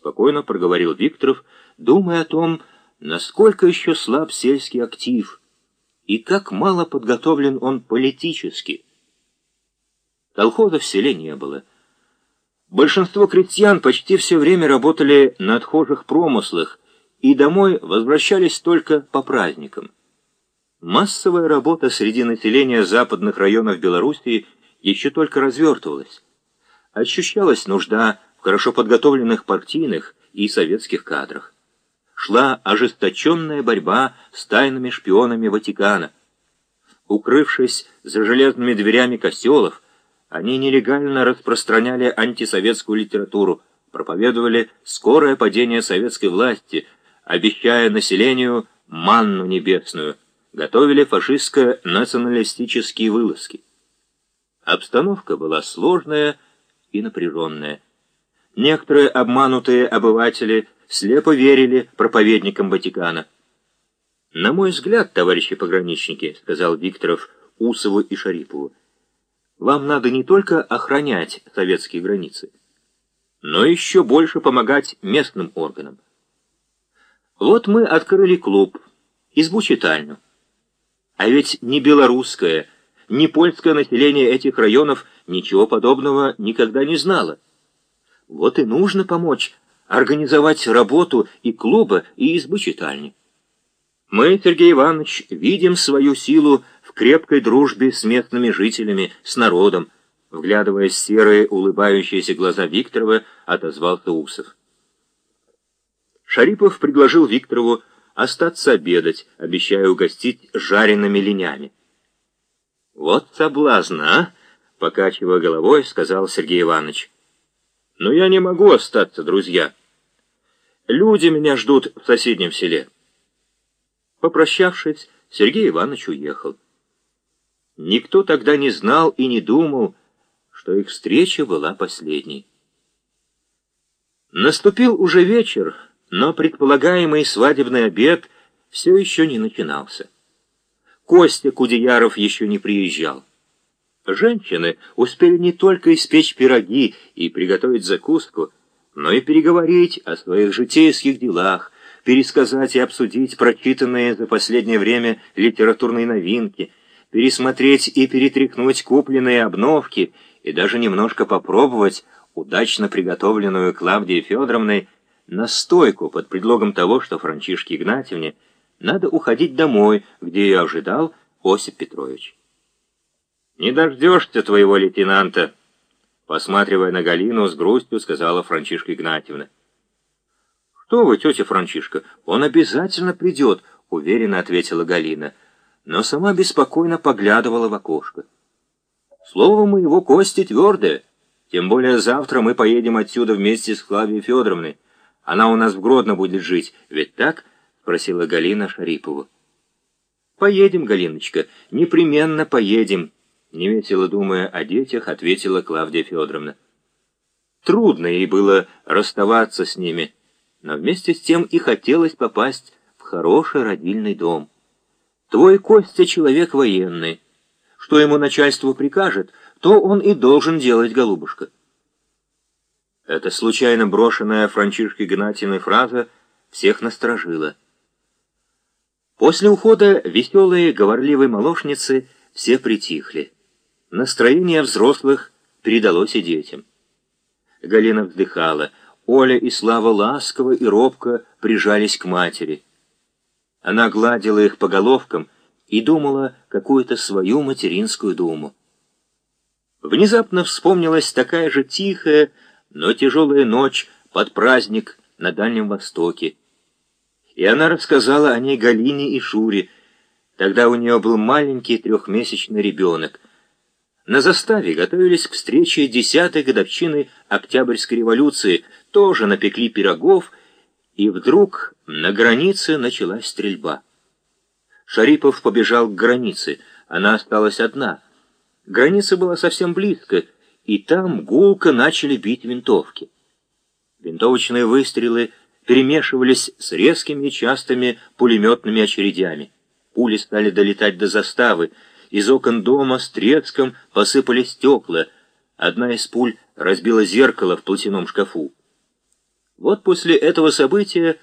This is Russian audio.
спокойно проговорил Викторов, думая о том, насколько еще слаб сельский актив и как мало подготовлен он политически. Колхоза в селе не было. Большинство крестьян почти все время работали на отхожих промыслах и домой возвращались только по праздникам. Массовая работа среди населения западных районов Белоруссии еще только развертывалась. Ощущалась нужда в хорошо подготовленных партийных и советских кадрах. Шла ожесточенная борьба с тайными шпионами Ватикана. Укрывшись за железными дверями костелов, они нелегально распространяли антисоветскую литературу, проповедовали скорое падение советской власти, обещая населению манну небесную, готовили фашистско-националистические вылазки. Обстановка была сложная и напряженная. Некоторые обманутые обыватели слепо верили проповедникам Ватикана. «На мой взгляд, товарищи пограничники», — сказал Викторов Усову и Шарипову, «вам надо не только охранять советские границы, но еще больше помогать местным органам. Вот мы открыли клуб, избу-читальню. А ведь ни белорусское, ни польское население этих районов ничего подобного никогда не знало. Вот и нужно помочь организовать работу и клуба, и избы читальни. Мы, Сергей Иванович, видим свою силу в крепкой дружбе с местными жителями, с народом, вглядываясь в серые улыбающиеся глаза Викторова, отозвался Усов. Шарипов предложил Викторову остаться обедать, обещая угостить жареными линями. «Вот соблазн, а!» — покачивая головой, сказал Сергей Иванович. Но я не могу остаться, друзья. Люди меня ждут в соседнем селе. Попрощавшись, Сергей Иванович уехал. Никто тогда не знал и не думал, что их встреча была последней. Наступил уже вечер, но предполагаемый свадебный обед все еще не начинался. Костя Кудеяров еще не приезжал. Женщины успели не только испечь пироги и приготовить закуску, но и переговорить о своих житейских делах, пересказать и обсудить прочитанные за последнее время литературные новинки, пересмотреть и перетряхнуть купленные обновки и даже немножко попробовать удачно приготовленную Клавдией Федоровной настойку под предлогом того, что Франчишке Игнатьевне надо уходить домой, где ее ожидал Осип Петрович. «Не дождешься твоего лейтенанта», — посматривая на Галину с грустью, сказала Франчишка Игнатьевна. «Что вы, тетя Франчишка, он обязательно придет», — уверенно ответила Галина, но сама беспокойно поглядывала в окошко. «Слово моего Кости твердое, тем более завтра мы поедем отсюда вместе с Клавией Федоровной. Она у нас в Гродно будет жить, ведь так?» — спросила Галина Шарипову. «Поедем, Галиночка, непременно поедем», Невесело думая о детях, ответила Клавдия Федоровна. Трудно ей было расставаться с ними, но вместе с тем и хотелось попасть в хороший родильный дом. Твой Костя человек военный. Что ему начальство прикажет, то он и должен делать, голубушка. Эта случайно брошенная Франчишке Игнатьевной фраза всех насторожила. После ухода веселые, говорливой молочницы все притихли. Настроение взрослых передалось и детям. Галина вздыхала. Оля и Слава ласково и робко прижались к матери. Она гладила их по головкам и думала какую-то свою материнскую думу. Внезапно вспомнилась такая же тихая, но тяжелая ночь под праздник на Дальнем Востоке. И она рассказала о ней Галине и Шуре. Тогда у нее был маленький трехмесячный ребенок — на заставе готовились к встрече десятой годовщины Октябрьской революции, тоже напекли пирогов, и вдруг на границе началась стрельба. Шарипов побежал к границе, она осталась одна. Граница была совсем близко, и там гулко начали бить винтовки. Винтовочные выстрелы перемешивались с резкими и частыми пулеметными очередями. Пули стали долетать до заставы, из окон дома с треском посыпались стекла. Одна из пуль разбила зеркало в платяном шкафу. Вот после этого события